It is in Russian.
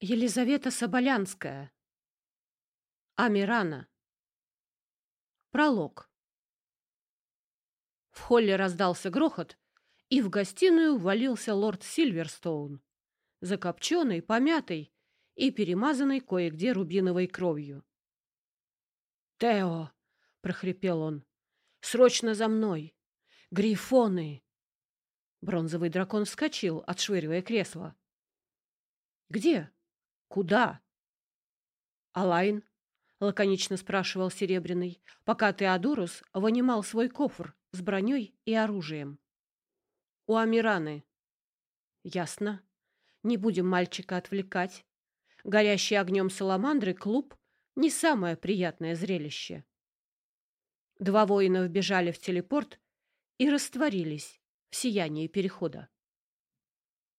Елизавета Соболянская. Амирана. Пролог. В холле раздался грохот, и в гостиную ввалился лорд Сильверстоун, закопченный, помятый и перемазанный кое-где рубиновой кровью. «Тео!» — прохрипел он. «Срочно за мной! Грифоны!» Бронзовый дракон вскочил, отшвыривая кресло. «Где?» Куда? Алайн, лаконично спрашивал Серебряный, пока Теодорус вынимал свой кофр с броней и оружием. У Амираны. Ясно. Не будем мальчика отвлекать. Горящий огнем саламандры клуб не самое приятное зрелище. Два воина вбежали в телепорт и растворились в сиянии перехода.